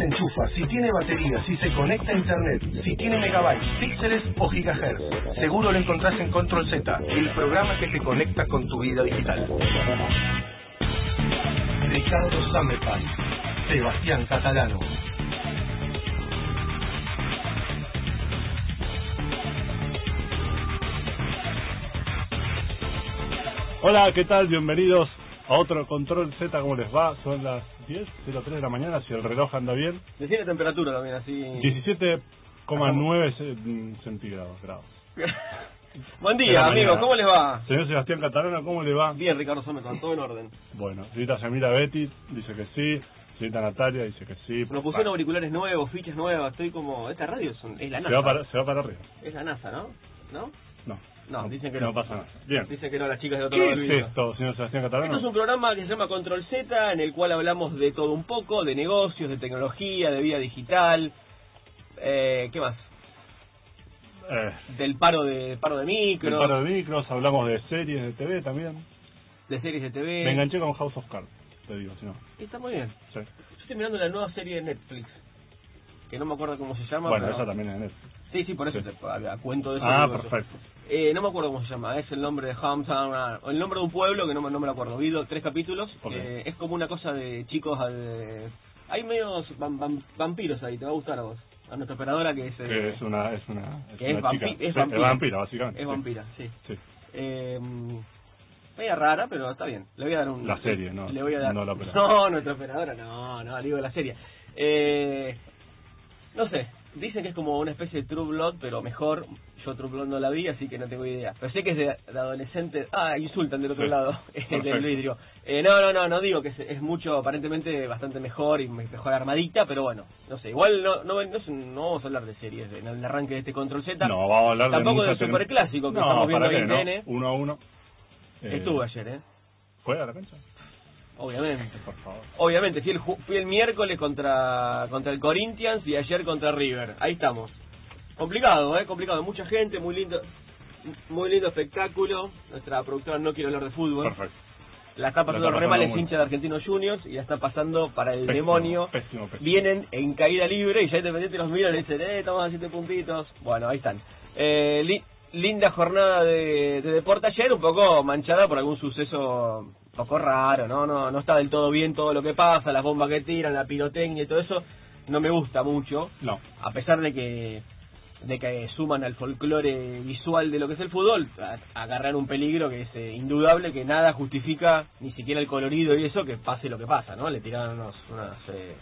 se enchufa, si tiene batería, si se conecta a internet, si tiene megabytes, píxeles o gigahertz. Seguro lo encontrás en Control Z, el programa que te conecta con tu vida digital. Ricardo Samepas, Sebastián Catalano. Hola, ¿qué tal? Bienvenidos a otro Control Z, ¿cómo les va? Son las 10.03 de la mañana, si el reloj anda bien. Decime temperatura también, así. 17,9 ce- centígrados, grados. Buen día, la amigo, mañana. ¿cómo les va? Señor Sebastián Catalano, ¿cómo le va? Bien, Ricardo Someto, todo en orden. Bueno, señorita Yamila Betty dice que sí, señorita Natalia dice que sí. Nos pusieron auriculares nuevos, fichas nuevas, estoy como... Esta radio son- es la se, NASA. va para, se va para arriba. Es la NASA, ¿no? ¿No? No. No, dicen que no. No pasa nada. Bien. Dicen que no, las chicas de otro lado del ¿Qué es vidrio. esto, señor Sebastián Catalano? Esto es un programa que se llama Control Z, en el cual hablamos de todo un poco, de negocios, de tecnología, de vida digital, eh, ¿qué más? Eh, Del paro de paro de el micro, paro de micros, hablamos de series de TV también. de series de TV. Me enganché con House of Cards, te digo, si no. Está muy bien. Sí. Yo estoy mirando la nueva serie de Netflix, que no me acuerdo cómo se llama. Bueno, pero- esa también es de Netflix. Sí, sí, por eso Sí. te a- a cuento de eso. Ah, perfecto. Eh, no me acuerdo cómo se llama, es el nombre de Hometown, o el nombre de un pueblo que no, me- no me lo acuerdo. Vi dos- tres capítulos, eh, es como una cosa de chicos. eh, hay medios vam- vam- vampiros ahí, te va a gustar a vos. A nuestra operadora que es. eh, Que es una, es una, es que es, una vampi- chica. es Sí, vampira. vampira, básicamente. Es sí. vampira, sí. Sí. Eh, media rara, pero está bien. Le voy a dar un. La serie, no, Le voy a dar, no la operadora. No, nuestra operadora, no, no, digo la serie. Eh, no sé, dicen que es como una especie de True Blood, pero mejor. Yo Blood no la vi, así que no tengo idea. Pero sé que es de, de adolescentes. Ah, insultan del otro Sí. lado, del vidrio. Eh, no, no, no, no digo que es, es mucho, aparentemente bastante mejor y me- mejor armadita, pero bueno, no sé. Igual no, no, no, no vamos a hablar de series en el arranque de este Control Z. No, vamos a hablar Tampoco de tele- superclásico que estamos viendo ¿para ahí en. Uno a uno. Eh, Estuve ayer, ¿eh? ¿Fue a la cancha? Obviamente. Por favor. Obviamente, fui el, fui el miércoles contra, contra el Corinthians y ayer contra River. Ahí estamos. Complicado, ¿eh? Complicado. Mucha gente, muy lindo muy lindo espectáculo. Nuestra productora no quiere hablar de fútbol. Perfecto. La está pasando re mal, es hincha de Argentinos Juniors y la está pasando para el Pésimo, demonio. pésimo, pésimo. Vienen en caída libre y ya Independiente los miran y dicen, eh, estamos a siete puntitos. Bueno, ahí están. Eh, li- linda jornada de, de deporte ayer, un poco manchada por algún suceso un poco raro, ¿no? No, no está del todo bien todo lo que pasa, las bombas que tiran, la pirotecnia y todo eso. No me gusta mucho, No. a pesar de que de que suman al folclore visual de lo que es el fútbol, a- agarrar un peligro que es eh, indudable, que nada justifica, ni siquiera el colorido y eso, que pase lo que pasa, ¿no? Le tiraron unos, unas, eh,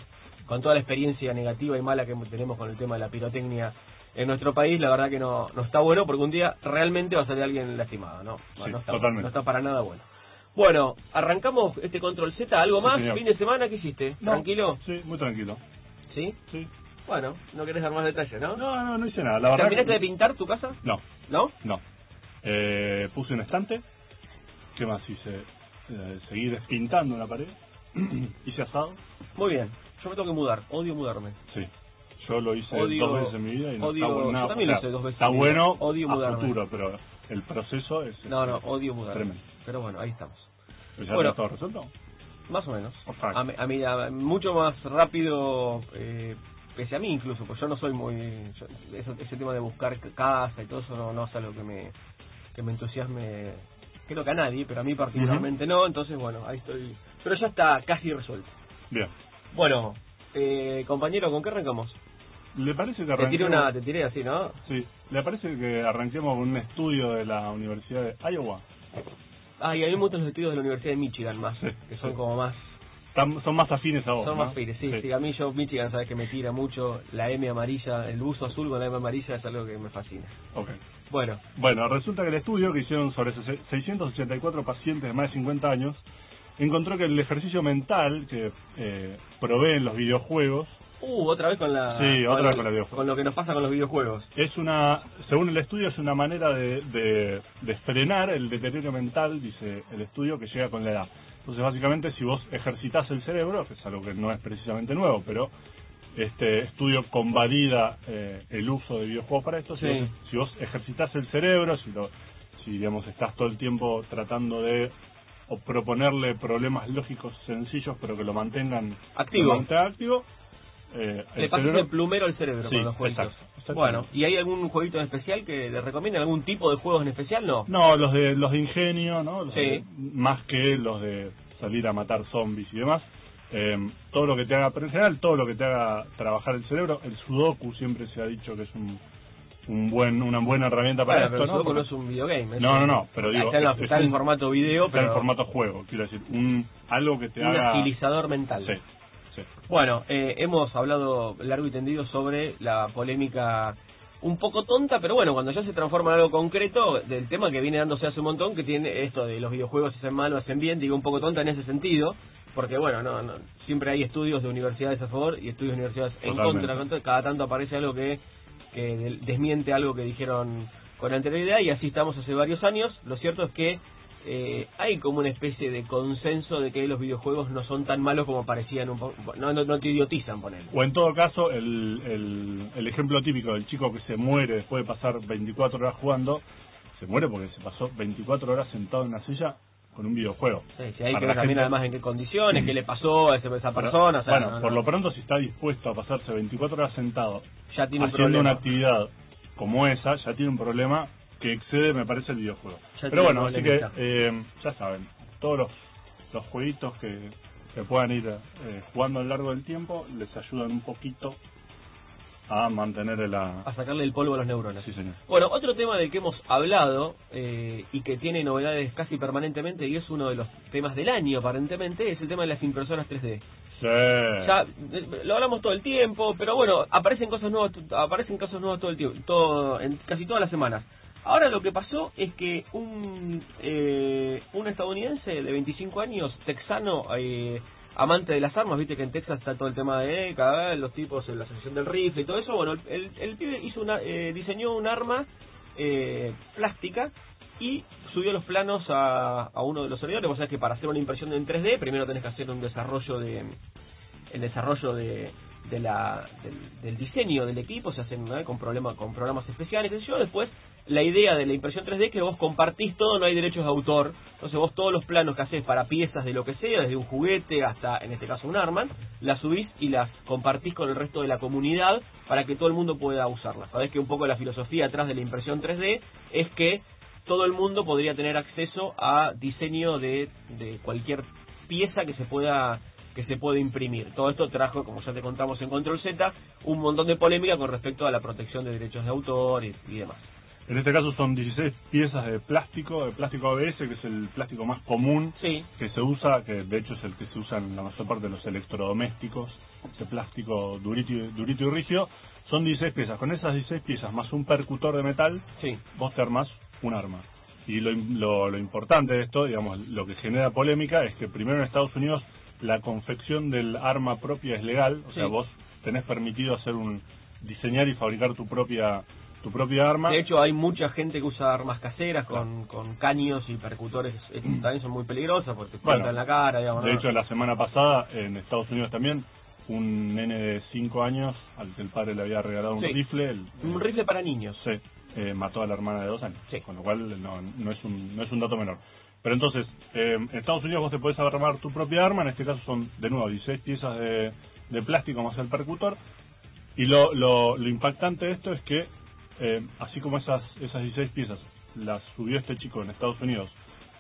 con toda la experiencia negativa y mala que tenemos con el tema de la pirotecnia en nuestro país, la verdad que no, no está bueno, porque un día realmente va a salir alguien lastimado, ¿no? No, Sí, no está, totalmente. no está para nada bueno. Bueno, arrancamos este Control Z, ¿algo más? ¿Fin de semana qué hiciste? No. ¿Tranquilo? Sí, muy tranquilo. ¿Sí? Sí. Bueno, no querés dar más detalles, ¿no? No, no, no hice nada. La verdad. ¿Terminaste de pintar tu casa? No, ¿No? no. Eh, puse un estante. ¿Qué más hice? Eh, seguí despintando una pared. hice asado. Muy bien. Yo me tengo que mudar. Odio mudarme. Sí. Yo lo hice Odio- dos veces en mi vida y no odio- está bueno. yo también lo hice dos veces Está bueno Odio a mudarme. futuro, pero el proceso es... No, no, es odio mudarme. Tremendo. Pero bueno, ahí estamos. ¿Pero ¿Ya Bueno. todo resuelto? Más o menos. A, mí- a a- mucho más rápido, eh, pese a mí incluso, pues yo no soy muy... yo- eso- ese tema de buscar casa y todo eso no, no es algo que me, que me entusiasme, creo que a nadie, pero a mí particularmente no, entonces bueno, ahí estoy. Pero ya está casi resuelto. Bien. Bueno, eh, compañero, ¿con qué arrancamos? ¿Le parece que Te tiré arranquemos? una, te tiré así, ¿no? Sí. ¿Le parece que arranquemos con un estudio de la Universidad de Iowa? Ah, y a mí me gustan los estudios de la Universidad de Michigan más, Sí, que son como más Están- son más afines a vos, Son ¿no? más fines, sí, sí. A mí yo, Michigan, sabes que me tira mucho. La M amarilla, el buzo azul con la M amarilla es algo que me fascina. Ok. Bueno, Bueno, resulta que el estudio que hicieron sobre se- 684 pacientes de más de 50 años encontró que el ejercicio mental que eh, proveen los videojuegos uh, otra vez con la. Sí, otra vez con los videojuegos. Con lo que nos pasa con los videojuegos. es una, según el estudio, es una manera de, de, de frenar el deterioro mental, dice el estudio, que llega con la edad. Entonces, básicamente, si vos ejercitas el cerebro, que es algo que no es precisamente nuevo, pero este estudio convalida eh, el uso de videojuegos para esto, si, Sí. vos, si vos ejercitas el cerebro, si, lo, si digamos estás todo el tiempo tratando de o proponerle problemas lógicos sencillos, pero que lo mantengan Activo. lo mantengan activo, eh, Le pasas el plumero al cerebro Sí, con los jueguitos. exacto, exacto. Bueno, ¿y hay algún jueguito en especial que le recomienden? ¿Algún tipo de juegos en especial? No. No, los de los de ingenio, ¿no? Los Sí. de- más que los de salir a matar zombies y demás. Eh, todo lo que te haga, pero en general todo lo que te haga trabajar el cerebro. El sudoku siempre se ha dicho que es un, un buen una buena herramienta para Bueno, pero esto, el. Sudoku no es un videogame. No, un- no, no, pero digo, Está en, la- es- está es en un- formato video, está en pero formato juego, quiero decir, un algo que te un haga... agilizador mental. Sí. Bueno, eh, hemos hablado largo y tendido sobre la polémica un poco tonta, pero bueno, cuando ya se transforma en algo concreto, del tema que viene dándose hace un montón, que tiene esto de los videojuegos hacen mal o hacen bien, digo un poco tonta en ese sentido, porque bueno, no, no siempre hay estudios de universidades a favor y estudios de universidades en Totalmente. contra, contra, cada tanto aparece algo que, que desmiente algo que dijeron con anterioridad y así estamos hace varios años. Lo cierto es que eh, hay como una especie de consenso de que los videojuegos no son tan malos como parecían un no, no, no te idiotizan, poner. O en todo caso, el, el, el ejemplo típico del chico que se muere después de pasar 24 horas jugando, se muere porque se pasó 24 horas sentado en una silla con un videojuego. Sí, sí, hay Para que ver también gente- además en qué condiciones, qué le pasó a esa, Pero, persona. o sea, bueno, no, por lo pronto si está dispuesto a pasarse 24 horas sentado ya tiene un haciendo una actividad como esa, ya tiene un problema que excede, me parece, el videojuego. Ya Pero bueno, así que eh, ya saben, todos los, los jueguitos que, que puedan ir eh, jugando a lo largo del tiempo les ayudan un poquito a mantener la... a sacarle el polvo a los neuronas. Sí, señor. Bueno, otro tema del que hemos hablado eh, y que tiene novedades casi permanentemente y es uno de los temas del año aparentemente es el tema de las impresoras 3D. Sí. Ya eh, lo hablamos todo el tiempo, pero bueno, aparecen cosas nuevas, aparecen cosas nuevas todo el tiempo, todo, en casi todas las semanas. Ahora lo que pasó es que un eh, un estadounidense de 25 años, texano, eh, amante de las armas, viste que en Texas está todo el tema de vez los tipos la asociación del rifle y todo eso. Bueno, el, pibe hizo una, eh, diseñó un arma eh, plástica y subió los planos a, a uno de los servidores. Vos sabés que para hacer una impresión en 3D primero tenés que hacer un desarrollo de el desarrollo de, de la, del, diseño del equipo, se hacen con, problema, con programas especiales, sé yo. Después, la idea de la impresión 3D es que vos compartís todo, no hay derechos de autor. Entonces vos todos los planos que haces para piezas de lo que sea, desde un juguete hasta, en este caso, un arma, las subís y las compartís con el resto de la comunidad para que todo el mundo pueda usarlas. Sabés que un poco la filosofía atrás de la impresión 3D es que todo el mundo podría tener acceso a diseño de, de cualquier pieza que se pueda que se puede imprimir. Todo esto trajo, como ya te contamos en Control Z, un montón de polémica con respecto a la protección de derechos de autor y, y demás. En este caso son 16 piezas de plástico, de plástico ABS, que es el plástico más común Sí, que se usa, que de hecho es el que se usa en la mayor parte de los electrodomésticos, ese plástico durito y, durito y rígido, son 16 piezas. Con esas 16 piezas más un percutor de metal, sí. vos te armás un arma. Y lo, lo, lo importante de esto, digamos, lo que genera polémica es que primero en Estados Unidos la confección del arma propia es legal, o sea, vos tenés permitido hacer un diseñar y fabricar tu propia tu propia arma. De hecho, hay mucha gente que usa armas caseras con, con caños y percutores. eh, También son muy peligrosas porque te Bueno, cortan la cara. Digamos, de ¿no? hecho, la semana pasada en Estados Unidos también un nene de 5 años al que el padre le había regalado un Sí. rifle, el- Un rifle para niños. Sí, eh, mató a la hermana de dos años, Sí. con lo cual no, no es un no es un dato menor. Pero entonces, eh, en Estados Unidos vos te podés armar tu propia arma, en este caso son, de nuevo, 16 piezas de, de plástico más el percutor, y lo, lo, lo impactante de esto es que, eh, así como esas, esas 16 piezas las subió este chico en Estados Unidos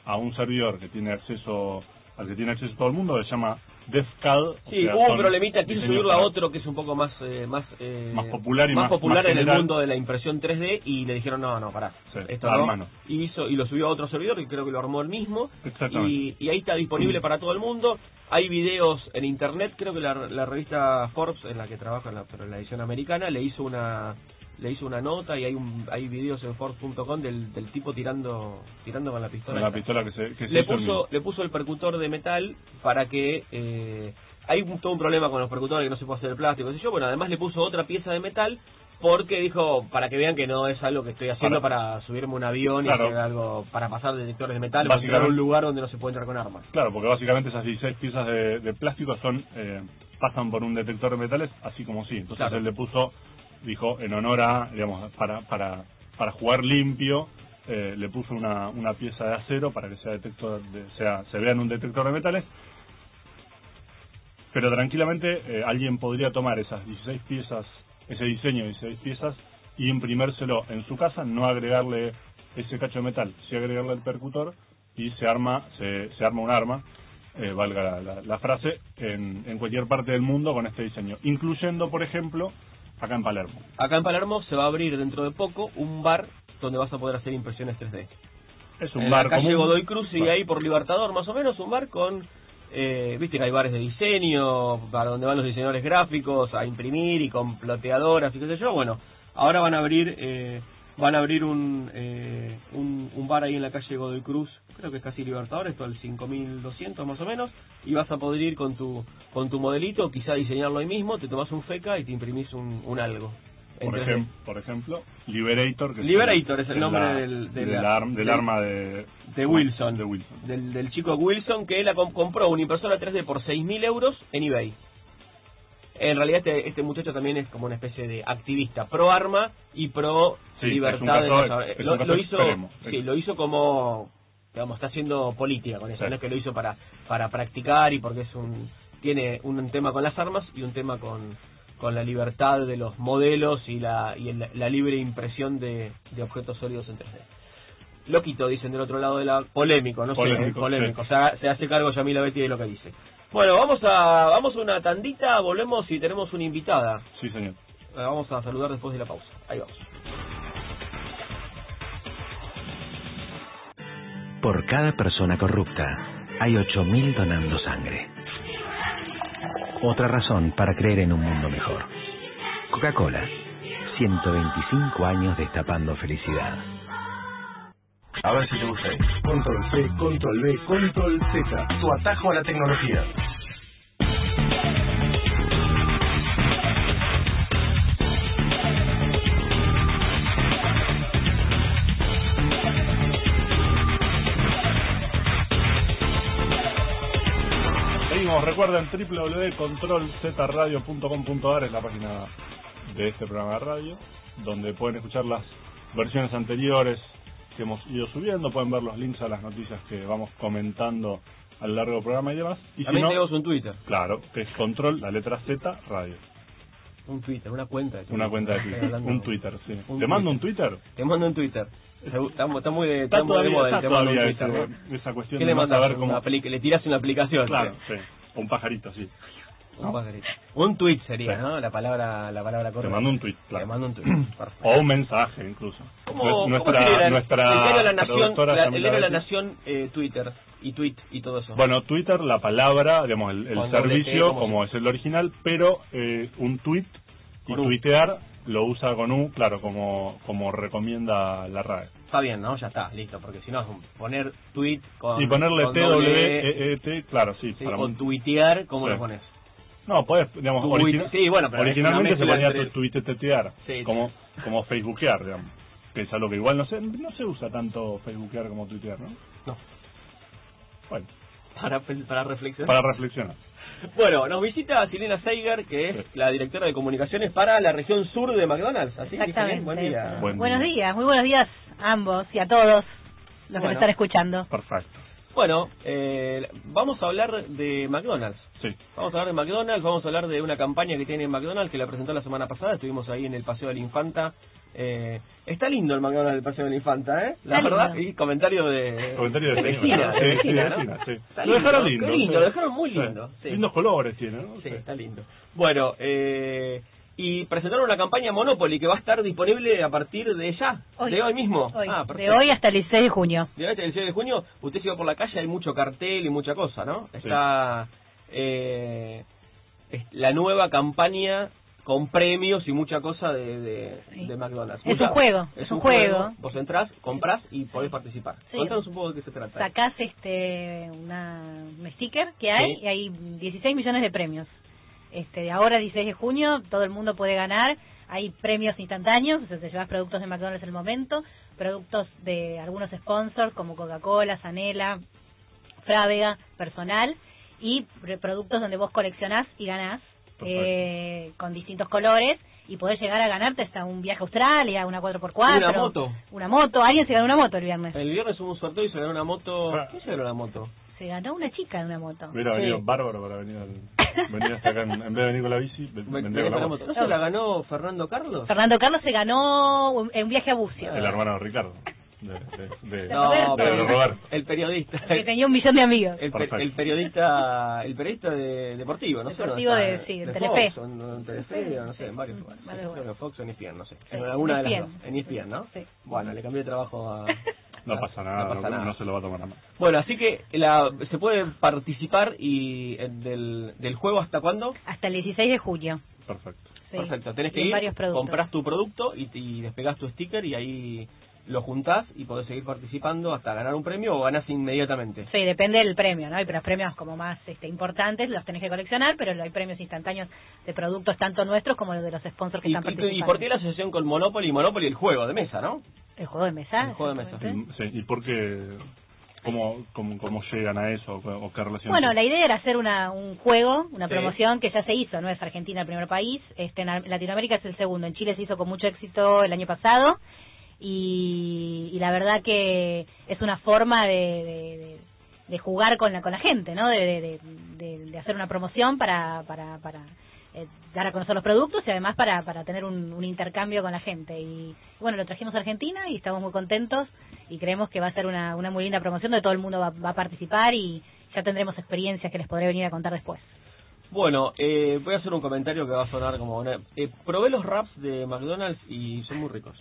a un servidor que tiene acceso al que tiene acceso todo el mundo, se llama DefCAD. o Sí, sea, hubo un problemita, quiso subirlo a otro que es un poco más eh, más eh, Más popular y más- popular más en el mundo de la impresión 3D y le dijeron no, no, pará, Sí, esto no. Y, hizo, y lo subió a otro servidor y creo que lo armó él mismo. Exactamente. Y, y ahí está disponible para todo el mundo. Hay videos en internet, creo que la, la revista Forbes, en la que trabaja, en la, pero en la edición americana, le hizo una le hizo una nota y hay un hay videos en Forbes.com del, del tipo tirando tirando con la pistola. con la pistola que se, que se le hizo el puso le puso el percutor de metal para que eh, hay un, todo un problema con los percutores que no se puede hacer de plástico yo bueno además le puso otra pieza de metal porque dijo para que vean que no es algo que estoy haciendo para, subirme un avión Claro. y hacer algo para pasar detectores de metal o entrar a Básicamente- un lugar donde no se puede entrar con armas Claro, porque básicamente esas 16 piezas de, de plástico son eh, pasan por un detector de metales, así como sí. Entonces Claro. él le puso, dijo, en honor a, digamos, para para para jugar limpio, eh, le puso una, una pieza de acero para que sea detector, de, sea se vea en un detector de metales. Pero tranquilamente eh, alguien podría tomar esas 16 piezas, ese diseño de 16 piezas, y imprimérselo en su casa, no agregarle ese cacho de metal, sí agregarle el percutor, y se arma, se, se arma un arma, eh, valga la, la- frase, en, en cualquier parte del mundo con este diseño, incluyendo, por ejemplo, acá en Palermo. Acá en Palermo se va a abrir dentro de poco un bar donde vas a poder hacer impresiones 3D. Es un en bar la calle común. Godoy Cruz y ahí por Libertador más o menos un bar con eh, viste que hay bares de diseño para donde van los diseñadores gráficos a imprimir y con ploteadoras y qué sé yo bueno ahora van a abrir eh, van a abrir un, eh, un un bar ahí en la calle Godoy Cruz creo que es casi Libertadores todo el 5200 más o menos y vas a poder ir con tu con tu modelito quizá diseñarlo ahí mismo te tomas un feca y te imprimís un, un algo Por, 3D. ejem- por ejemplo, Liberator. Que Liberator es el nombre la- del- de del, la- del del- arma de, de Wilson, De Wilson. Del, del chico Wilson que él com- compró una impresora 3D por 6.000 euros en eBay. En realidad este, este muchacho también es como una especie de activista pro arma y pro Sí, libertad de los- lo, lo hizo sí, lo hizo como digamos está haciendo política con eso Sí. no es que lo hizo para para practicar y porque es un tiene un tema con las armas y un tema con con la libertad de los modelos y la y el- la libre impresión de, de objetos sólidos en 3D. Loquito, dicen del otro lado de la... Polémico, no sé, Polémico, eh, polémico. sí. O sea, se hace cargo Yamila Betty de lo que dice. Bueno, vamos a vamos a una tandita, volvemos y tenemos una invitada. Sí, señor. La vamos a saludar después de la pausa. Ahí vamos. Por cada persona corrupta, hay 8.000 donando sangre. Otra razón para creer en un mundo mejor. Coca-Cola. 125 años destapando felicidad. A ver si te gusta. Control C, Control B, Control Z. Tu atajo a la tecnología. Seguimos, recuerden www.controlzradio.com.ar es la página de este programa de radio, donde pueden escuchar las versiones anteriores que hemos ido subiendo, pueden ver los links a las noticias que vamos comentando a lo largo del programa y demás. Y si También no, tenemos un Twitter. claro, que es control, la letra Z, radio. Un Twitter, una cuenta de Twitter. Una cuenta de Twitter, un Twitter, sí. Un ¿Te mando un Twitter. Te mando un Twitter. Está, está muy de, Está está muy de todavía, moda el está te mando un todavía Twitter, esa cuestión ¿Qué de le mandas? saber cómo... Le tiras una aplicación. Claro, sí. sí. Un pajarito, sí. Un pajarito. Un tweet sería, Sí. ¿no? La palabra, la palabra Te correcta. mando un tweet, claro. Te mando un tweet. Perfecto. O un mensaje, incluso. ¿Cómo, Nues- cómo nuestra, sería la- nuestra el diario de la Nación, la- el de la. Nación eh, Twitter y tweet y todo eso? Bueno, Twitter, la palabra, digamos, el, el servicio, como como es el original, pero eh, un tweet y tuitear lo usa con U, claro, como, como recomienda la RAE. Está bien, ¿no? Ya está, listo, porque si no es un- poner tweet con Y ponerle con T, doble W, E, E, E, T, claro, sí. sí, para un- tuitear, ¿cómo Sí. lo pones? No, puedes, digamos, Tuit- origina- sí, bueno, pero es originalmente se ponía entre- tu tuitetear, Sí. como, como facebookear, digamos. Que es algo que igual no se, no se usa tanto facebookear como tuitear, ¿no? No, Bueno, para, para reflexionar. para reflexionar. Bueno, nos visita Silena Seiger, que es la directora de comunicaciones para la región sur de McDonald's. Así que Exactamente. buen día. Buen Buenos día. días, muy buenos días a ambos y a todos los que nos están escuchando. Perfecto. Bueno, eh, vamos a hablar de McDonald's. Sí. Vamos a hablar de McDonald's, vamos a hablar de una campaña que tiene McDonald's que la presentó la semana pasada, estuvimos ahí en el Paseo de la Infanta. Eh, está lindo el McDonald's del Paseo de la Infanta, ¿eh? La Está verdad, lindo. y comentario de, Comentario de vecina, Sí, de sí, vecina, de ¿no? vecina, sí. Lo dejaron lindo, lindo. qué lindo, sí. lo dejaron muy lindo, sí. Lindos colores tiene, ¿no? Sí, está lindo. Bueno, eh, y presentaron una campaña Monopoly que va a estar disponible a partir de ya, Hoy. de hoy mismo. Hoy, Ah, de hoy hasta el 16 de junio. De hoy hasta el 16 de junio, usted se va por la calle, hay mucho cartel y mucha cosa, ¿no? Está eh, es la nueva campaña con premios y mucha cosa de, de, Sí. de McDonald's. Es Mucha- un juego, es un juego. Vos entrás, comprás y podés participar. Sí. Contanos un poco de qué se trata. Sacás este una, un sticker que hay Sí. y hay 16 millones de premios. Este de ahora 16 de junio todo el mundo puede ganar. Hay premios instantáneos, o sea, te llevas productos de McDonald's en el momento, productos de algunos sponsors como Coca-Cola, Sanela, Frávega, personal y pre- productos donde vos coleccionás y ganás. Eh, con distintos colores y podés llegar a ganarte hasta un viaje a Australia, una 4x4. Una moto. Una moto. Alguien se ganó una moto el viernes. El viernes hubo un sorteo y se ganó una moto. Ah. ¿Qué se ganó una moto? Se ganó una chica en una moto. Hubiera Sí. venido bárbaro para venir al... Venir hasta acá, en, en vez de venir con la bici, ven- Me- vendría con la moto. ¿No se la ganó Fernando Carlos? Fernando Carlos se ganó un, en un viaje a Bucio. El hermano de Ricardo. De, de, de, No, pero Roberto. el periodista. Que tenía un millón de amigos. El, per- el periodista el periodista de, deportivo, no Deportivo sé. de- sí, en de Telefe. Fox, o en, en Telefe, o no sé, en varios lugares. Lugares. Fox o en ESPN, no sé. Sí, en alguna de las ESPN. dos. En ESPN, ¿no? Sí. Bueno, le cambié de trabajo a... No pasa nada, no, pasa nada. no se lo va a tomar a mal. Bueno, así que la, se puede participar y del, del juego hasta cuándo? Hasta el 16 de junio. Perfecto. Sí. Perfecto, tenés que en ir, varios productos. compras tu producto y, y despegás tu sticker y ahí lo juntás y podés seguir participando hasta ganar un premio o ganás inmediatamente. Sí, depende del premio, ¿no? Hay los premios como más este, importantes, los tenés que coleccionar, pero hay premios instantáneos de productos tanto nuestros como los de los sponsors que Y, están y- participando. y por qué la asociación con Monopoly? Monopoly el juego de mesa, ¿no? El juego de mesa. El juego de mesa. sí, ¿y por qué? ¿Cómo, cómo, cómo llegan a eso? ¿O, qué relación? Bueno, la idea era hacer una, un juego, una Sí. promoción que ya se hizo, no es Argentina el primer país, este, en Ar- Latinoamérica es el segundo, en Chile se hizo con mucho éxito el año pasado y, y la verdad que es una forma de, de, jugar con la, con la gente, ¿no? De, hacer una promoción para, para, para eh, dar a conocer los productos y además para, para tener un, intercambio con la gente. Y bueno, lo trajimos a Argentina y estamos muy contentos y creemos que va a ser una, una muy linda promoción donde todo el mundo va, va a participar y ya tendremos experiencias que les podré venir a contar después. Bueno, eh, voy a hacer un comentario que va a sonar como... Eh, probé los wraps de McDonald's y son muy ricos.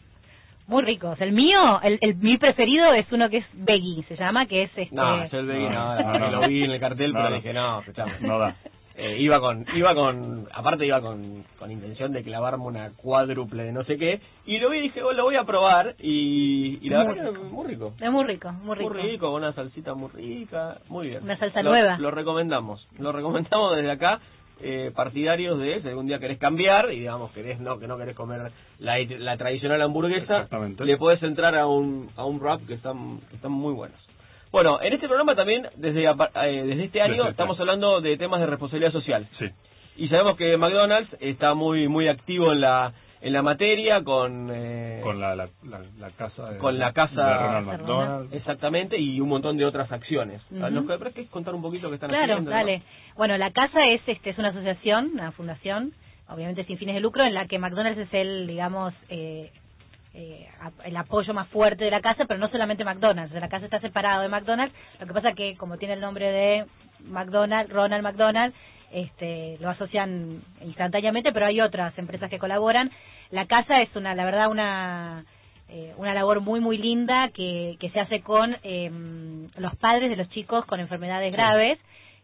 Muy ricos. El mío, el, el mi preferido es uno que es veggie, se llama, que es este... No, yo el veggie no, No, no, no. lo vi en el cartel, No, pero no. dije, no, escuchame. No da. Eh, iba con, iba con, aparte iba con, con intención de clavarme una cuádruple de no sé qué, y lo vi y dije, oh, lo voy a probar, y, y la Muy verdad que rico. es muy rico. Es muy rico, muy rico. Muy rico, con una salsita muy rica, muy bien. Una salsa Lo- nueva. Lo recomendamos, lo recomendamos desde acá, eh, partidarios de, si algún día querés cambiar, y digamos, querés no, que no querés comer la, la tradicional hamburguesa, le podés entrar a un, a un wrap que están, que están muy buenos. Bueno, en este programa también, desde, eh, desde este año, este estamos hablando de temas de responsabilidad social. Sí. Y sabemos que McDonald's está muy muy activo en la en la materia con eh, Con la, la, la, la casa de, Con la casa- de Ronald McDonald. exactamente y un montón de otras acciones. Ujú. ¿Nos podés contar un poquito qué están Claro, haciendo? dale. Bueno, la casa es este es una asociación, una fundación, obviamente sin fines de lucro, en la que McDonald's es el, digamos, eh, eh, el apoyo más fuerte de la casa, pero no solamente McDonald's. La casa está separado de McDonald's. Lo que pasa que como tiene el nombre de McDonald's, Ronald McDonald, este, lo asocian instantáneamente, pero hay otras empresas que colaboran. La casa es una, la verdad, una eh, una labor muy muy linda que, que se hace con em, los padres de los chicos con enfermedades graves.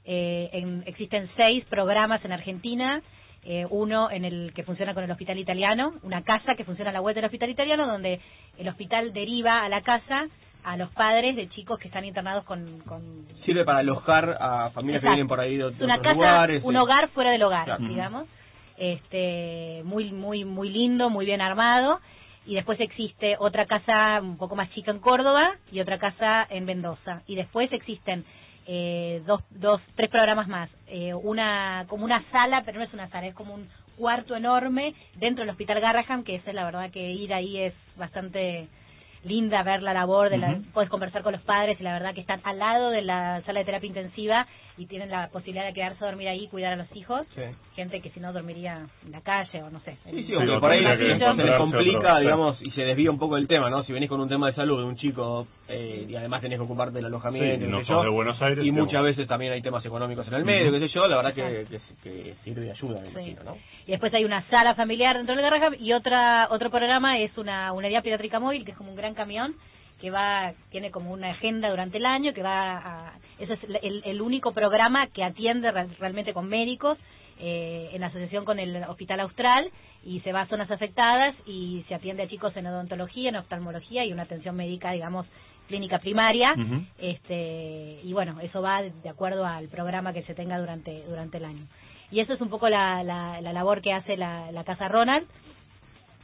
Eh, en- existen seis programas en Argentina, eh, uno en el que funciona con el hospital italiano, una casa que funciona a la web del hospital italiano, donde el hospital deriva a la casa a los padres de chicos que están internados con... con Sirve para alojar a familias que vienen por ahí de, de una otros casa, lugares. un hogar fuera del hogar, Claro. digamos. Este, muy muy muy lindo, muy bien armado. Y después existe otra casa un poco más chica en Córdoba y otra casa en Mendoza. Y después existen eh, dos, dos, tres programas más. Eh, una como una sala, pero no es una sala, es como un cuarto enorme dentro del Hospital Garraham, que es la verdad que ir ahí es bastante linda ver la labor de la puedes conversar con los padres y la verdad que están al lado de la sala de terapia intensiva y tienen la posibilidad de quedarse a dormir ahí y cuidar a los hijos Sí. gente que si no dormiría en la calle o no sé Sí, sí, aunque por ahí que se les complica, otro- digamos, y se desvía un poco el tema, ¿no? Si venís con un tema de salud de un chico eh, y además tenés que ocuparte del alojamiento, Sí, no yo, de Buenos Aires, y muchas veces también hay temas económicos en el medio, qué sé yo, la verdad que, que, que sirve de ayuda, me Sí. imagino, ¿no? y después hay una sala familiar dentro del Garraham y otra otro programa es una unidad pediátrica móvil que es como un gran camión que va tiene como una agenda durante el año que va a ese es el, el único programa que atiende re- realmente con médicos eh, en asociación con el Hospital Austral y se va a zonas afectadas y se atiende a chicos en odontología, en oftalmología y una atención médica, digamos, clínica primaria. Este Y bueno, eso va de de acuerdo al programa que se tenga durante, durante el año. Y eso es un poco la, la, la labor que hace la, la Casa Ronald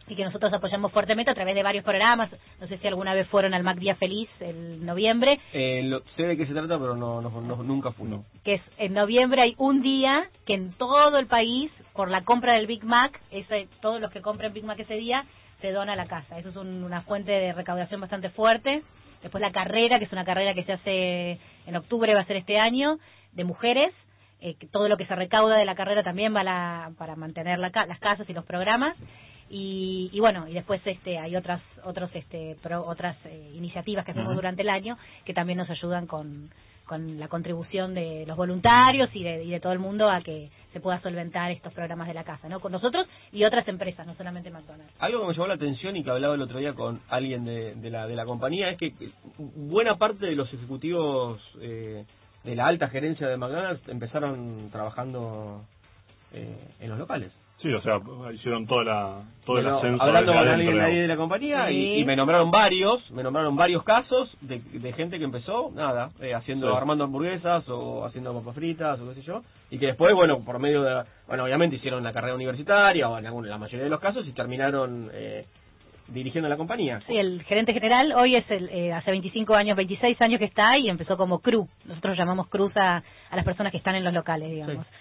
y que nosotros apoyamos fuertemente a través de varios programas. No sé si alguna vez fueron al Mac Día Feliz el noviembre, Eh, lo- sé de qué se trata, pero no, no, no- nunca fui. No. que es en noviembre hay un día que en todo el país, por la compra del Big Mac, ese, todos los que compren Big Mac ese día, se dona a la casa. Eso es un- una fuente de recaudación bastante fuerte. Después la carrera, que es una carrera que se hace en octubre, va a ser este año, de mujeres, eh, que todo lo que se recauda de la carrera también va la, para mantener la, las casas y los programas y, y bueno y después este hay otras otros este pro- otras eh, iniciativas que hacemos durante el año que también nos ayudan con con la contribución de los voluntarios y de, y de todo el mundo a que se pueda solventar estos programas de la casa, ¿no? Con nosotros y otras empresas, no solamente McDonald's. Algo que me llamó la atención y que hablaba el otro día con alguien de, de la, de la compañía es que que buena parte de los ejecutivos eh, de la alta gerencia de McDonald's empezaron trabajando eh, en los locales. Sí, o sea, hicieron toda la, todo el Pero ascenso hablando con alguien de ahí de la compañía Sí. y, y me nombraron varios, me nombraron varios casos de, de gente que empezó, nada, eh, haciendo, Sí. armando hamburguesas o haciendo papas fritas o qué sé yo, y que después, bueno, por medio de, bueno, obviamente hicieron la carrera universitaria o en alguna, la mayoría de los casos y terminaron eh, dirigiendo la compañía. Sí, el gerente general hoy es el, eh, hace 25 años, 26 años que está y empezó como crew. Nosotros llamamos cruz a, a las personas que están en los locales, digamos. Sí.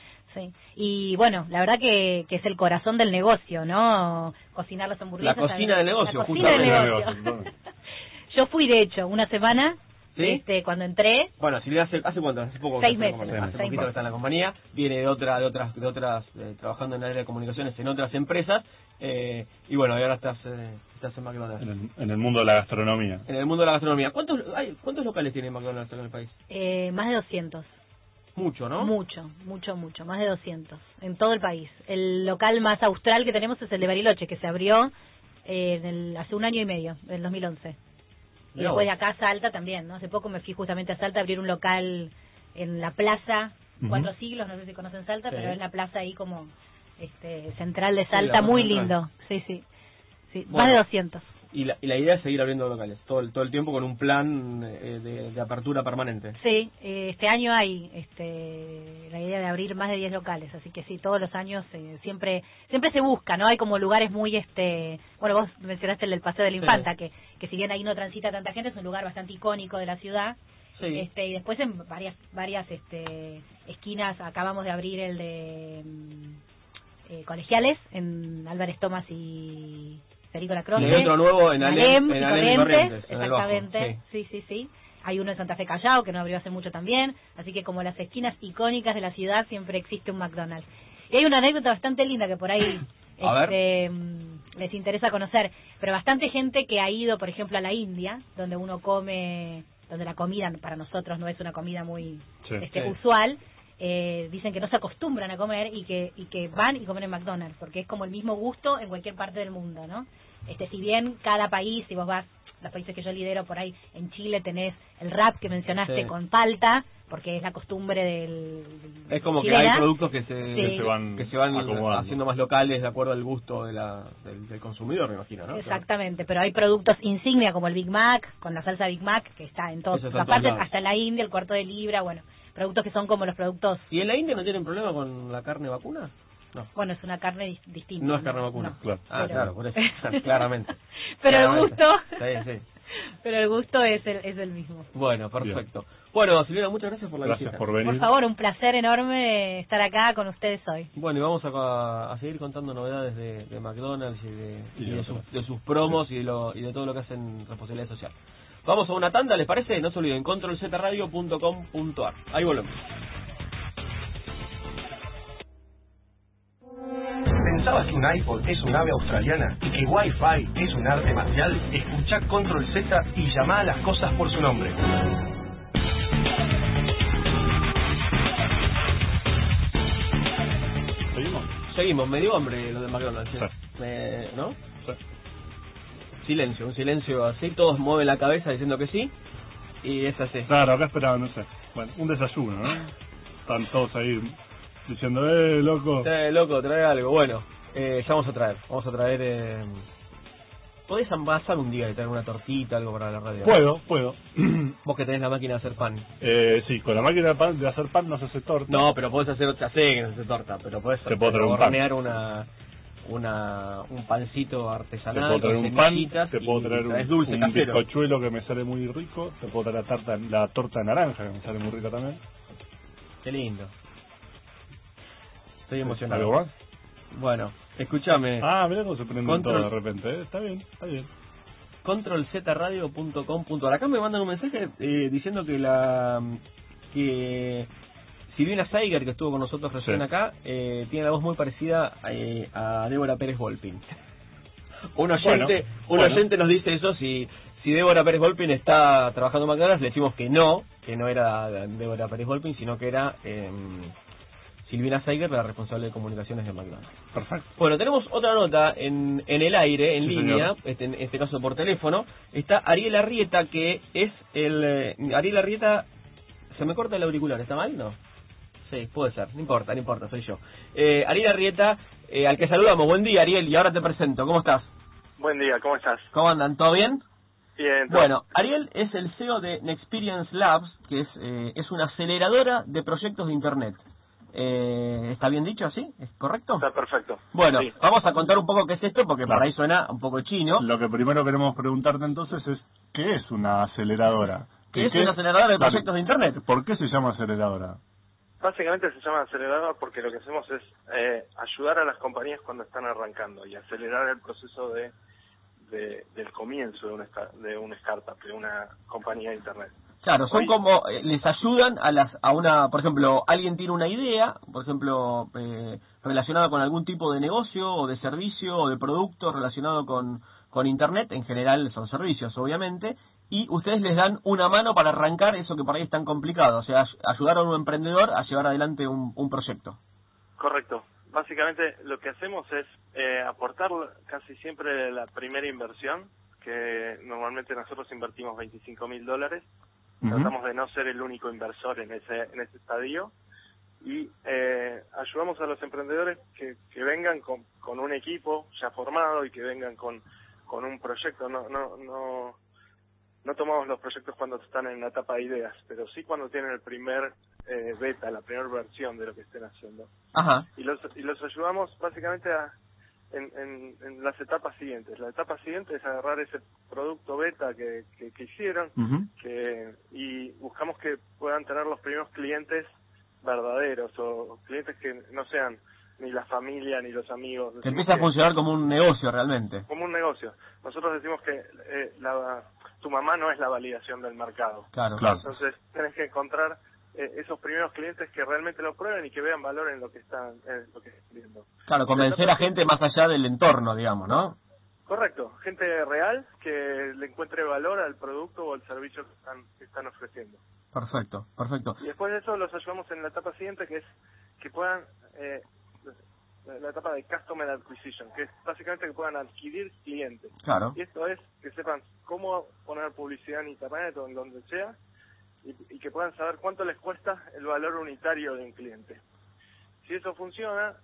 Y bueno, la verdad que, que es el corazón del negocio, ¿no? Cocinar las hamburguesas. La cocina del negocio, La cocina del justamente. negocio. Del negocio, Yo fui, de hecho, una semana, ¿Sí? este, cuando entré, Bueno, Silvia hace, hace cuánto, hace poco Seis que está en la meses, compañía. hace seis poquito que meses. está en la compañía, viene de otra, de otras, de otras, eh, trabajando en el área de comunicaciones en otras empresas, eh, y bueno, y ahora estás, eh, estás en McDonald's. en, el, en el mundo de la gastronomía. En el mundo de la gastronomía. ¿Cuántos, hay, ¿cuántos locales tiene McDonald's en el país? eh, más de 200. Mucho, ¿no? Mucho, mucho, mucho, más de 200 en todo el país. El local más austral que tenemos es el de Bariloche, que se abrió eh, en el- hace un año y medio, en el 2011. Y después de acá a Salta también, ¿no? Hace poco me fui justamente a Salta a abrir un local en la plaza, cuatro siglos, no sé si conocen Salta, Sí. pero es la plaza ahí como este central de Salta, muy central. lindo. Sí, sí. sí Bueno. Más de 200. Y la, y la idea es seguir abriendo locales, todo el, todo el tiempo con un plan eh, de, de apertura permanente. Sí, eh, este año hay este, la idea de abrir más de 10 locales, así que sí, todos los años eh, siempre siempre se busca, ¿no? Hay como lugares muy, este bueno, vos mencionaste el del Paseo de la Sí. Infanta, que, que si bien ahí no transita tanta gente, es un lugar bastante icónico de la ciudad. Sí. Este, y después en varias varias este, esquinas acabamos de abrir el de mm, eh, colegiales en Álvarez Tomás y Federico Lacroce. Y hay otro nuevo en Alem- en Alem y Corrientes, en el Bajo, exactamente. Sí, sí, sí. Hay uno en Santa Fe Callao que no abrió hace mucho también, así que como las esquinas icónicas de la ciudad siempre existe un McDonald's. Y hay una anécdota bastante linda que por ahí este, mm, les interesa conocer, pero bastante gente que ha ido, por ejemplo, a la India, donde uno come, donde la comida para nosotros no es una comida muy Sí. este, Sí. usual, eh, dicen que no se acostumbran a comer y que y que van y comen en McDonald's porque es como el mismo gusto en cualquier parte del mundo, ¿no? Este, si bien cada país, si vos vas, los países que yo lidero por ahí, en Chile tenés el rap que mencionaste Sí. con palta, porque es la costumbre del... Es como que hay productos que se, Sí. Que se van, que se van acomodando. haciendo más locales de acuerdo al gusto de la, del, del consumidor, me imagino, ¿no? Exactamente, pero hay productos insignia como el Big Mac, con la salsa Big Mac, que está en todas en partes, hasta la India, el cuarto de libra, bueno, productos que son como los productos, ¿Y en la India no tienen problema con la carne vacuna? No. bueno, es una carne dis- distinta. No es carne vacuna. No. Claro. Ah, Pero- claro, por eso. Claramente. Pero el gusto, Sí, sí. pero el gusto es el, es el mismo. Bueno, perfecto. Bueno, Silvina, muchas gracias por la Gracias visita. por venir. Por favor, un placer enorme estar acá con ustedes hoy. Bueno, y vamos a, a seguir contando novedades de, de McDonald's y, de, Y y de sus, de sus promos y de, lo, y de todo lo que hacen responsabilidad social. Vamos a una tanda, ¿les parece? No se olviden, controlzradio.com.ar. Ahí volvemos. ¿Pensabas que un iPod es un ave australiana y que Wi-Fi es un arte marcial? Escucha Control Z y llama a las cosas por su nombre. ¿Seguimos? Seguimos, me dio hambre lo de McDonald's. ¿eh? Sí. Me- ¿No? Sí. Silencio, un silencio así, todos mueven la cabeza diciendo que sí, y es así. Claro, acá esperaba, no sé. Bueno, un desayuno, ¿no? Están todos ahí diciendo, eh, loco. Trae, loco, trae algo. Bueno, eh, ya vamos a traer. Vamos a traer. Eh... ¿Podés amasar un día y traer una tortita, algo para la radio? Puedo, puedo. Vos que tenés la máquina de hacer pan. Eh, sí, con la máquina de, pan- de hacer pan no se hace torta. No, pero podés hacer otra, sé que no es torta, pero podés Te puedo traer un pan. hornear una, una, un pancito Te artesanal. puedo traer un pan, te puedo traer un, dulce un bizcochuelo que me sale muy rico, te puedo traer la, tarta, la torta naranja que me sale muy rica también. Qué lindo. Estoy emocionado. ¿Algo más? Bueno, escúchame. Ah, mira cómo se prende Control- todo de repente. ¿eh? Está bien, está bien. controlzradio.com.ar. Acá me mandan un mensaje eh, diciendo que la que Silvina Saiger, que estuvo con nosotros recién Sí. acá, eh, tiene la voz muy parecida eh, a Débora Pérez Volpin. Un oyente, Bueno, un bueno. oyente nos dice eso, si, si Débora Pérez Volpin está trabajando en McDonald's, le decimos que no, que no era Débora Pérez Volpin, sino que era eh, Silvina Saiger, la responsable de comunicaciones de McDonald's. Perfecto. Bueno, tenemos otra nota en, en el aire, en Sí, línea, este, en este caso por teléfono. Está Ariel Arrieta, que es el... eh, Ariel Arrieta... ¿Se me corta el auricular? ¿Está mal? No. Sí, puede ser. No importa, no importa, soy yo. Eh, Ariel Arrieta, eh, al que saludamos. Buen día, Ariel, y ahora te presento. ¿Cómo estás? Buen día, ¿cómo estás? ¿Cómo andan? ¿Todo bien? Bien. todo- Bueno, Ariel es el CEO de Nexperience Labs, que es, eh, es una aceleradora de proyectos de Internet. Eh, ¿Está bien dicho así? ¿Es correcto? Está perfecto. Bueno, Sí. vamos a contar un poco qué es esto, porque Claro. por ahí suena un poco chino. Lo que primero queremos preguntarte entonces es, ¿qué es una aceleradora? ¿Qué es una aceleradora de Claro. proyectos de Internet? ¿Por qué se llama aceleradora? Básicamente se llama acelerador porque lo que hacemos es eh, ayudar a las compañías cuando están arrancando y acelerar el proceso de, de- del comienzo de una, de un startup, de una compañía de Internet. Claro, son Hoy- como, eh, les ayudan a las, a una, por ejemplo, alguien tiene una idea, por ejemplo, eh, relacionada con algún tipo de negocio o de servicio o de producto relacionado con, con Internet, en general son servicios, obviamente, y ustedes les dan una mano para arrancar eso que por ahí es tan complicado, o sea, ay- ayudar a un emprendedor a llevar adelante un, un proyecto. Correcto. Básicamente lo que hacemos es eh, aportar casi siempre la primera inversión, que normalmente nosotros invertimos 25 mil dólares. Tratamos de no ser el único inversor en ese, en ese estadio y eh, ayudamos a los emprendedores que, que vengan con, con un equipo ya formado y que vengan con, con un proyecto. No, no, no tomamos los proyectos cuando están en la etapa de ideas, pero sí cuando tienen el primer eh, beta, la primera versión de lo que estén haciendo Ajá, y los, y los ayudamos básicamente a, en, en, en las etapas siguientes. La etapa siguiente es agarrar ese producto beta que, que, que hicieron que y buscamos que puedan tener los primeros clientes verdaderos o clientes que no sean ni la familia ni los amigos. que empieza a funcionar como un negocio realmente. como un negocio. Nosotros decimos que eh, la, tu mamá no es la validación del mercado. Claro, Claro. Entonces tenés que encontrar eh, esos primeros clientes que realmente lo prueben y que vean valor en lo que están, en lo que están viendo. Claro, convencer a gente más allá del entorno, digamos, ¿no? Correcto, gente real que le encuentre valor al producto o al servicio que están, que están ofreciendo. Perfecto, perfecto. Y después de eso los ayudamos en la etapa siguiente que es que puedan, eh, la etapa de Customer Acquisition, que es básicamente que puedan adquirir clientes. Claro. Y esto es que sepan cómo poner publicidad en Internet o en donde sea y, y que puedan saber cuánto les cuesta el valor unitario de un cliente. Si eso funciona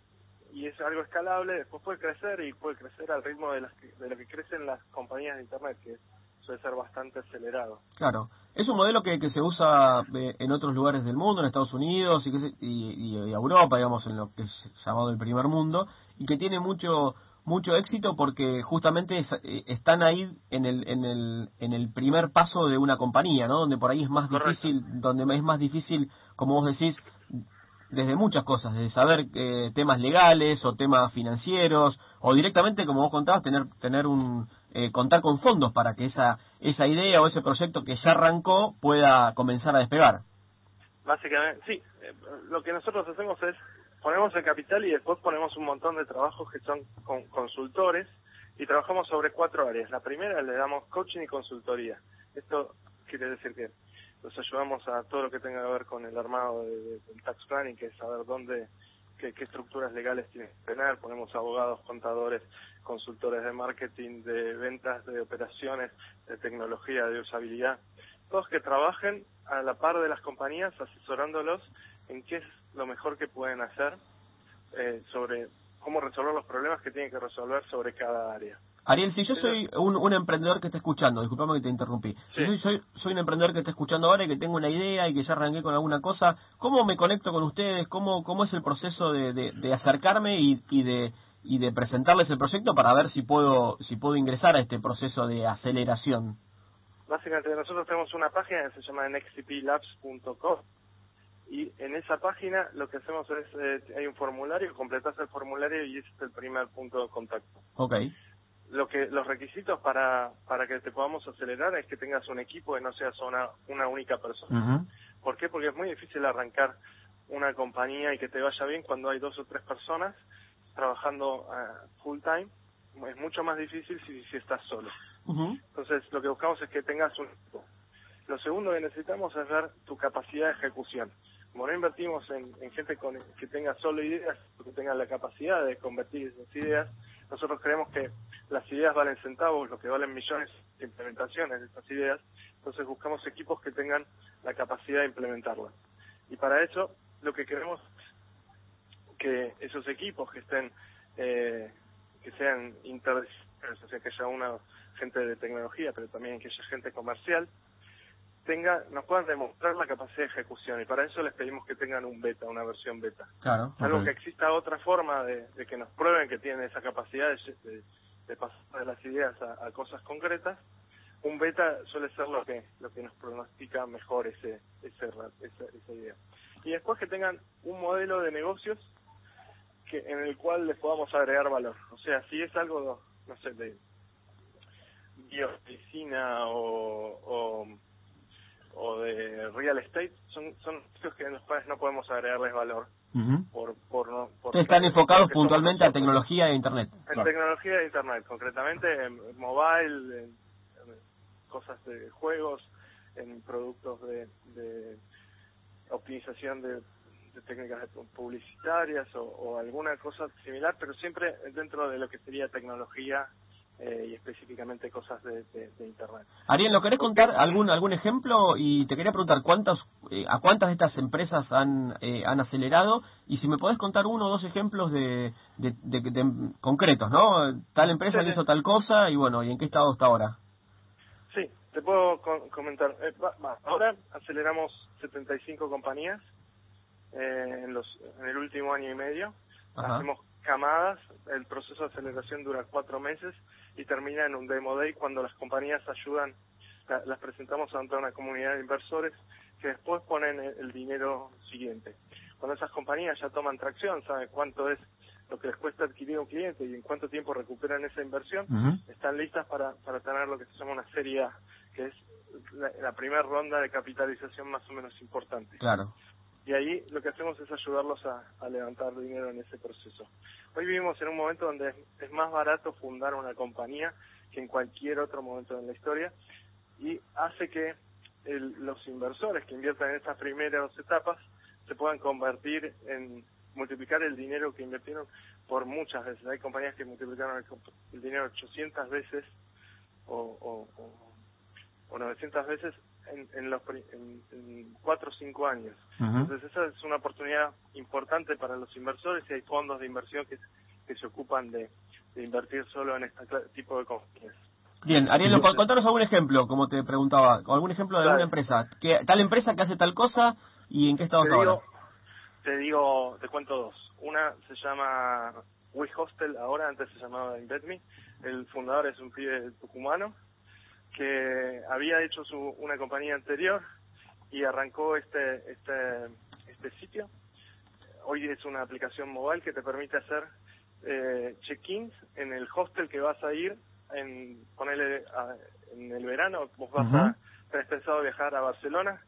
y es algo escalable, después puede crecer y puede crecer al ritmo de, las que- de lo que crecen las compañías de Internet, que suele ser bastante acelerado. Claro, es un modelo que, que se usa eh, en otros lugares del mundo, en Estados Unidos y, que se- y, Europa, digamos, en lo que es llamado el primer mundo, y que tiene mucho mucho éxito porque justamente es- eh, están ahí en el, en el en el primer paso de una compañía, ¿no? Donde por ahí es más Correcto. difícil, donde es más difícil, como vos decís, desde muchas cosas, desde saber eh, temas legales o temas financieros o directamente, como vos contabas, tener tener un eh, contar con fondos para que esa esa idea o ese proyecto que ya arrancó pueda comenzar a despegar. Básicamente, sí, eh, lo que nosotros hacemos es ponemos el capital y después ponemos un montón de trabajos que son con consultores y trabajamos sobre cuatro áreas. La primera le damos coaching y consultoría. Esto quiere decir que los ayudamos a todo lo que tenga que ver con el armado de- de- del tax planning, que es saber dónde, qué, qué estructuras legales tienen que tener. Ponemos abogados, contadores, consultores de marketing, de ventas, de operaciones, de tecnología, de usabilidad. Todos que trabajen a la par de las compañías asesorándolos en qué es lo mejor que pueden hacer eh, sobre cómo resolver los problemas que tienen que resolver sobre cada área. Ariel, si yo soy un, un emprendedor que está escuchando, disculpame que te interrumpí, si Sí. soy, soy, soy un emprendedor que está escuchando ahora y que tengo una idea y que ya arranqué con alguna cosa, ¿cómo me conecto con ustedes? ¿Cómo, cómo es el proceso de, de, de acercarme y, y de y de presentarles el proyecto para ver si puedo si puedo ingresar a este proceso de aceleración? Básicamente nosotros tenemos una página que se llama nextplabs.com y en esa página lo que hacemos es, eh, hay un formulario, completas el formulario y ese es el primer punto de contacto. Ok, Lo que Los requisitos para, para que te podamos acelerar es que tengas un equipo y no seas una, una única persona. Ujú. ¿Por qué? Porque es muy difícil arrancar una compañía y que te vaya bien cuando hay dos o tres personas trabajando uh, full time. Es mucho más difícil si, si estás solo. Entonces, lo que buscamos es que tengas un equipo. Lo segundo que necesitamos es ver tu capacidad de ejecución. Como no invertimos en, en gente con, que tenga solo ideas, que tenga la capacidad de convertir esas ideas, nosotros creemos que las ideas valen centavos, lo que valen millones de implementaciones de estas ideas, entonces buscamos equipos que tengan la capacidad de implementarlas. Y para eso lo que queremos que esos equipos que estén eh, que sean interdisciplinarios, o sea que haya una gente de tecnología, pero también que haya gente comercial, tenga, nos puedan demostrar la capacidad de ejecución y para eso les pedimos que tengan un beta, una versión beta. Claro. Algo que exista otra forma de, que nos prueben que tienen esa capacidad de, de, pasar de las ideas a, cosas concretas. Un beta suele ser lo que lo que nos pronostica mejor ese, ese esa, esa idea. Y después que tengan un modelo de negocios que en el cual les podamos agregar valor. O sea, si es algo, no sé, de biomedicina o, o o de real estate son son sitios que en los cuales no podemos agregarles valor por por no están enfocados puntualmente a tecnología e internet. En tecnología e internet concretamente en mobile en, cosas de juegos en productos de, de optimización de, de técnicas publicitarias o, o alguna cosa similar pero siempre dentro de lo que sería tecnología eh, y específicamente cosas de, internet. Ariel, ¿lo querés contar algún algún ejemplo? Y te quería preguntar cuántas eh, a cuántas de estas empresas han eh, han acelerado y si me podés contar uno o dos ejemplos de, de, concretos, ¿no? Tal empresa hizo tal cosa y bueno, ¿y en qué estado está ahora? Sí, te puedo comentar. ahora aceleramos 75 compañías en los en el último año y medio. Hacemos camadas, el proceso de aceleración dura cuatro meses y termina en un Demo Day cuando las compañías ayudan, las presentamos ante una comunidad de inversores que después ponen el, dinero siguiente. Cuando esas compañías ya toman tracción, saben cuánto es lo que les cuesta adquirir un cliente y en cuánto tiempo recuperan esa inversión, están listas para, para tener lo que se llama una serie A, que es la, la primera ronda de capitalización más o menos importante. Claro y ahí lo que hacemos es ayudarlos a, levantar dinero en ese proceso. Hoy vivimos en un momento donde es más barato fundar una compañía que en cualquier otro momento en la historia y hace que los inversores que inviertan en estas primeras etapas se puedan convertir en multiplicar el dinero que invirtieron por muchas veces. Hay compañías que multiplicaron el, dinero 800 veces o, o, o 900 veces en, en los en, cuatro o cinco años. Entonces esa es una oportunidad importante para los inversores y hay fondos de inversión que, que se ocupan de, invertir solo en este tipo de compañías. Bien, Ariel, contanos algún ejemplo, como te preguntaba, algún ejemplo de alguna empresa. que Tal empresa que hace tal cosa y en qué estado está ahora. Te digo, te cuento dos. Una se llama WeHostel ahora, antes se llamaba InvestMe. El fundador es un pibe tucumano que había hecho su, una compañía anterior y arrancó este, este, este sitio. Hoy es una aplicación mobile que te permite hacer eh, check-ins en el hostel que vas a ir en ponerle en el verano vos vas a tenés pensado viajar a Barcelona.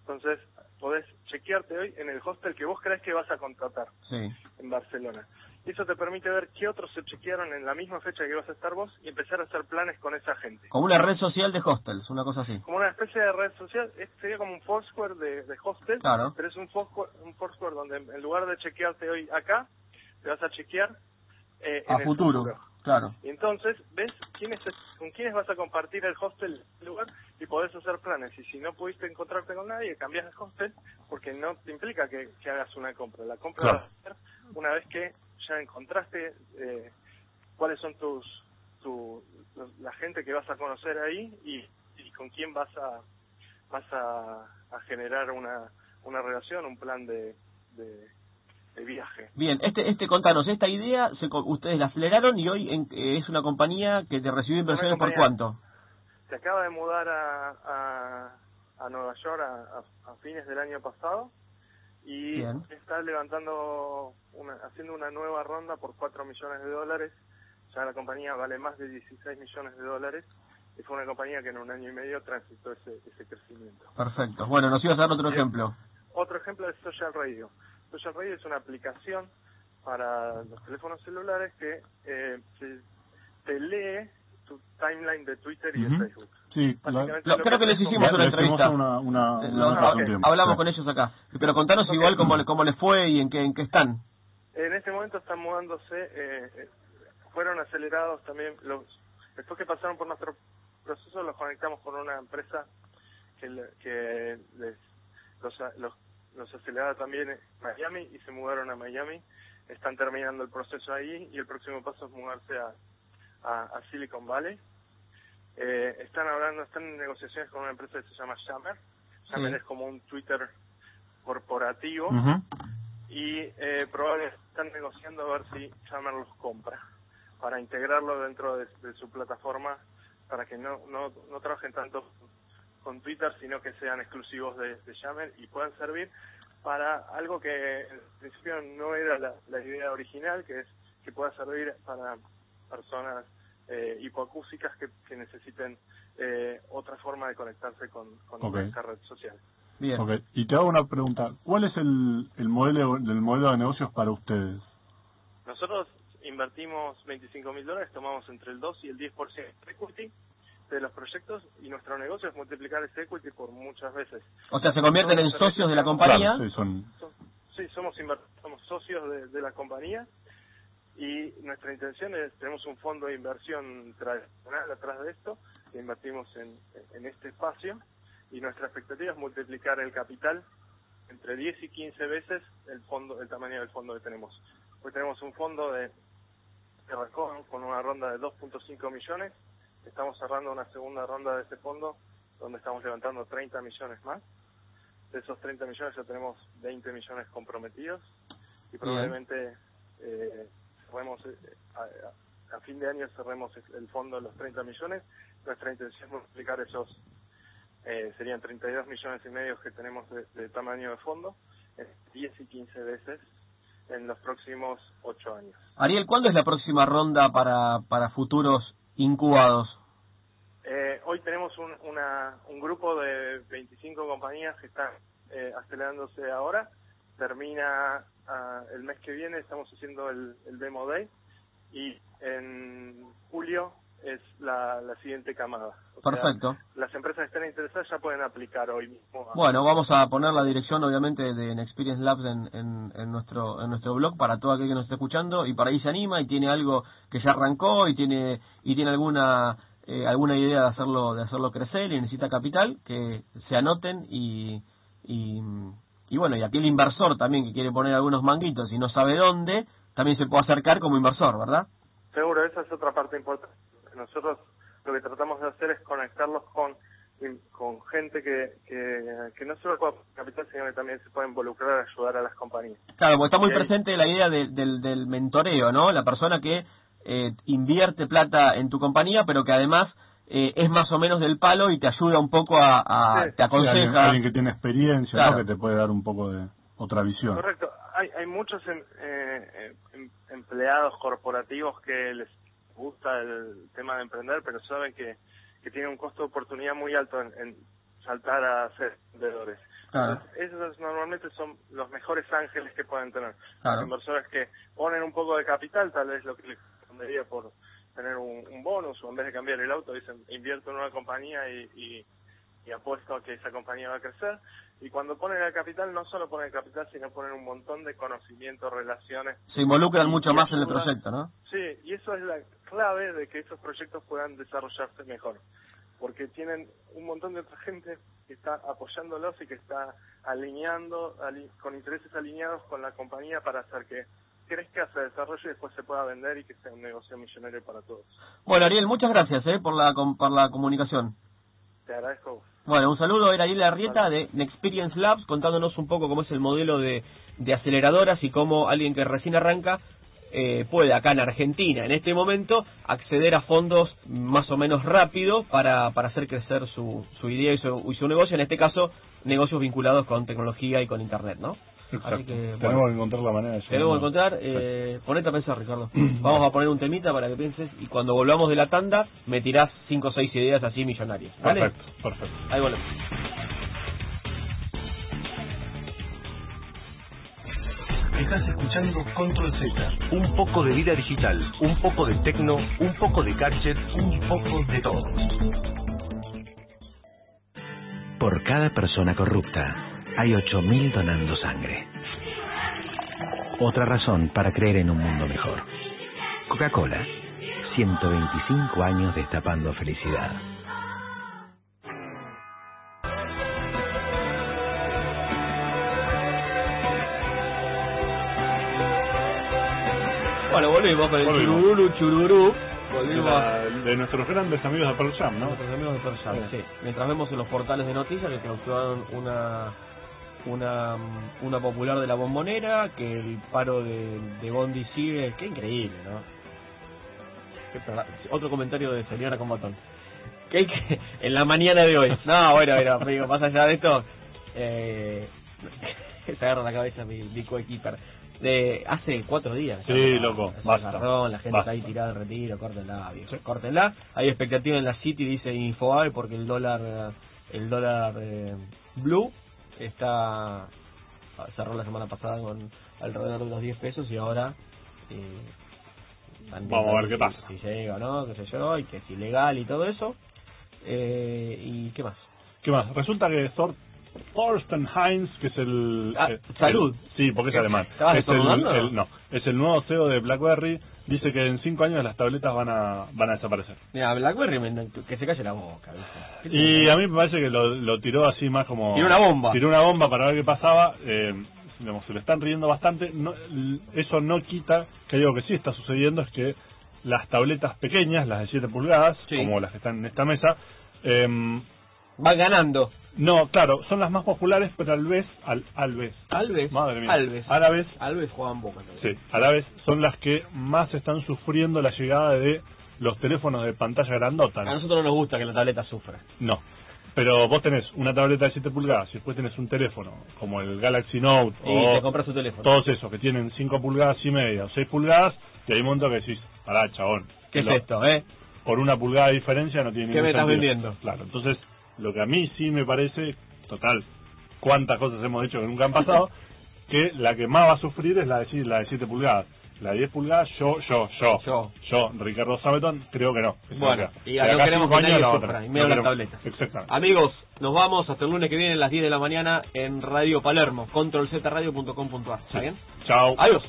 Entonces podés chequearte hoy en el hostel que vos crees que vas a contratar en Barcelona y eso te permite ver qué otros se chequearon en la misma fecha que vas a estar vos y empezar a hacer planes con esa gente. Como una red social de hostels, una cosa así. Como una especie de red social, sería como un Foursquare de, de hostels, pero es un Foursquare, un Foursquare donde en lugar de chequearte hoy acá, te vas a chequear eh, a futuro. Claro. Y entonces ves quiénes, con quiénes vas a compartir el hostel el lugar y podés hacer planes. Y si no pudiste encontrarte con nadie, cambias el hostel porque no te implica que, hagas una compra. La compra va a ser una vez que ya encontraste eh, cuáles son tus tu, la gente que vas a conocer ahí y, con quién vas a vas a, generar una una relación un plan de, de, viaje. Bien este este contanos esta idea se, ustedes la aceleraron y hoy en, es una compañía que te recibió inversiones por cuánto se acaba de mudar a, a, a Nueva York a, a fines del año pasado y está levantando, una, haciendo una nueva ronda por 4 millones de dólares. Ya la compañía vale más de 16 millones de dólares y fue una compañía que en un año y medio transitó ese, ese crecimiento. Perfecto. Bueno, nos ibas a dar otro ejemplo. otro ejemplo es Social Radio. Social Radio es una aplicación para los teléfonos celulares que eh, te lee tu timeline de Twitter y Ujú. de Facebook. Sí, la- Lo- creo que les hicimos una entrevista. una, una, Eh, una hablamos sí. con ellos acá. Pero contanos igual cómo, le- cómo les fue y en qué, en qué están. En este momento están mudándose, eh, eh, fueron acelerados también los después que pasaron por nuestro proceso los conectamos con una empresa que, le- que les, los, los, los aceleraba también en Miami y se mudaron a Miami. Están terminando el proceso ahí y el próximo paso es mudarse a, a, a Silicon Valley. Eh, están hablando, están en negociaciones con una empresa que se llama. Yammer Sí. es como un Twitter corporativo y eh, probablemente están negociando a ver si Yammer los compra para integrarlo dentro de, de su plataforma para que no, no, no trabajen tanto con Twitter sino que sean exclusivos de, de Yammer y puedan servir para algo que en principio no era la, la idea original que es que pueda servir para personas eh, hipoacúsicas que, que necesiten eh, otra forma de conectarse con, con esta red social. Bien. Ok, y te hago una pregunta. ¿Cuál es el, el modelo del modelo de negocios para ustedes? Nosotros invertimos 25 mil dólares, tomamos entre el 2 y el 10% de equity de los proyectos y nuestro negocio es multiplicar ese equity por muchas veces. O sea, se convierten en socios de la compañía. Claro, sí, son... So- sí, somos, somos socios de, de la compañía y nuestra intención es, tenemos un fondo de inversión tradicional atrás de esto, que invertimos en, en este espacio y nuestra expectativa es multiplicar el capital entre 10 y 15 veces el fondo el tamaño del fondo que tenemos. Hoy tenemos un fondo de que arrancó con una ronda de 2.5 millones, estamos cerrando una segunda ronda de ese fondo donde estamos levantando 30 millones más. De esos 30 millones ya tenemos 20 millones comprometidos y probablemente eh, cerremos eh, a, a- fin de año cerremos el fondo de los 30 millones. Nuestra intención es multiplicar esos eh, serían 32 millones y medio que tenemos de, de tamaño de fondo, eh, 10 y 15 veces en los próximos 8 años. Ariel, ¿cuándo es la próxima ronda para, para futuros incubados? Eh, hoy tenemos un, una, un grupo de 25 compañías que están eh, acelerándose ahora. Termina ah, el mes que viene, estamos haciendo el, el Demo Day y en julio es la, la siguiente camada. O sea, Perfecto. las empresas que estén interesadas ya pueden aplicar hoy mismo. Bueno, vamos a poner la dirección, obviamente, de Experience Labs en, en, en nuestro en nuestro blog para todo aquel que nos esté escuchando y para ahí se anima y tiene algo que ya arrancó y tiene y tiene alguna eh, alguna idea de hacerlo de hacerlo crecer y necesita capital que se anoten y y, y bueno y aquel inversor también que quiere poner algunos manguitos y no sabe dónde también se puede acercar como inversor, ¿verdad? Seguro, esa es otra parte importante. Nosotros lo que tratamos de hacer es conectarlos con con gente que, que, que no solo aportar capital, sino que también se puede involucrar a ayudar a las compañías. Claro, porque está muy presente la idea de- del, del mentoreo, ¿no? La persona que eh, invierte plata en tu compañía, pero que además eh, es más o menos del palo y te ayuda un poco a, a- Sí. te Sí, alguien, aconseja. alguien que tiene experiencia, Claro. ¿no? que te puede dar un poco de otra visión. Correcto. Hay, hay muchos em- eh, em- empleados corporativos que les gusta el tema de emprender, pero saben que, que tiene un costo de oportunidad muy alto en, en saltar a ser vendedores. Claro. Entonces, esos normalmente son los mejores ángeles que pueden tener. Claro. Los inversores que ponen un poco de capital, tal vez lo que les correspondería por tener un, un bonus o en vez de cambiar el auto, dicen invierto en una compañía y, y, y apuesto a que esa compañía va a crecer. Y cuando ponen el capital, no solo ponen el capital, sino ponen un montón de conocimiento, relaciones. Se involucran mucho más en el proyecto, ¿no? Sí, y eso es la clave de que esos proyectos puedan desarrollarse mejor. Porque tienen un montón de otra gente que está apoyándolos y que está alineando, ali- con intereses alineados con la compañía para hacer que crezca, se desarrolle y después se pueda vender y que sea un negocio millonario para todos. Bueno, Ariel, muchas gracias eh, por, la, por la comunicación. Te agradezco. Bueno, un saludo, era Ariel Arrieta de Experience Labs contándonos un poco cómo es el modelo de, de aceleradoras y cómo alguien que recién arranca eh, puede acá en Argentina, en este momento, acceder a fondos más o menos rápido para, para hacer crecer su, su idea y su, y su negocio, en este caso, negocios vinculados con tecnología y con Internet, ¿no? Exacto. Así que, Tenemos bueno. que encontrar la manera de Tenemos que encontrar, eh, ponete a pensar, Ricardo. Vamos a poner un temita para que pienses y cuando volvamos de la tanda me tirás cinco o seis ideas así millonarias. ¿Vale? Perfecto, perfecto. Ahí volvemos. Estás escuchando Control Z. Un poco de vida digital, un poco de tecno, un poco de gadget, un poco de todo. Por cada persona corrupta, hay 8.000 donando sangre. Otra razón para creer en un mundo mejor. Coca-Cola, 125 años destapando felicidad. Bueno, volvimos con el Volvimos. chururú, chururú. De, Volvimos la- de nuestros grandes amigos de Pearl Jam, ¿no? Nuestros amigos de Pearl Jam, sí. Mientras vemos en los portales de noticias que clausuraron una una una popular de la bombonera, que el paro de, de Bondi sigue, qué increíble, ¿no? Qué Otro comentario de señora con botón. Que, que en la mañana de hoy. No, bueno, bueno, amigo, más allá de esto, eh, se agarra la cabeza mi, mi coequiper. De hace cuatro días. Sí, loco, basta. la gente Basta. está ahí tirada en retiro, córtenla, viejo, córtenla. Hay expectativa en la City, dice Infobae, porque el dólar el dólar eh, blue está cerró la semana pasada con alrededor de los 10 pesos y ahora eh, Vamos a ver qué si- pasa. Si llega o no, qué sé yo, y que es ilegal y todo eso. Eh, ¿Y qué más? ¿Qué más? Resulta que Thor, Thorsten Heinz, que es el... Ah, eh, salud. el- sí, porque es alemán. ¿Estabas es el- no, es el nuevo CEO de BlackBerry. Dice que en cinco años las tabletas van a, van a desaparecer. Mira, Blackberry, que se calle la boca. Y a mí me parece que lo, lo tiró así más como... Tiró una bomba. Tiró una bomba para ver qué pasaba. Eh, digamos, se lo están riendo bastante. No, eso no quita que algo que sí está sucediendo es que las tabletas pequeñas, las de 7 pulgadas, Sí. como las que están en esta mesa, em, Van ganando. no, claro, son las más populares, pero al vez, al, al vez, Alves. Madre mía. Alves. Vez, Alves juegan boca. también. sí, vez son las que más están sufriendo la llegada de los teléfonos de pantalla grandota. A ¿no? nosotros no nos gusta que la tableta sufra. No. Pero vos tenés una tableta de 7 pulgadas y después tenés un teléfono como el Galaxy Note Y o te compras tu teléfono. todos esos que tienen 5 pulgadas y media o 6 pulgadas y hay un montón que decís, pará, chabón. ¿Qué es Lo- esto, eh? Por una pulgada de diferencia no tiene ¿Qué ningún me estás sentido. vendiendo? Claro, entonces lo que a mí sí me parece, total, cuántas cosas hemos hecho que nunca han pasado, que la que más va a sufrir es la de, la de 7 pulgadas. La de 10 pulgadas, yo, yo, yo, Yo. yo, Ricardo Sabeton, creo que no. Bueno, y no queremos que nadie sufra, y menos No las tabletas. Exactamente. Amigos, nos vamos hasta el lunes que viene a las 10 de la mañana en Radio Palermo, controlzradio.com.ar. ¿Está bien? Chao. Adiós.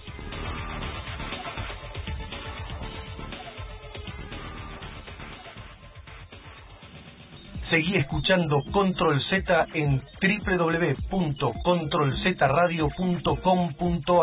Seguí escuchando Control Z en www.controlzradio.com.ar.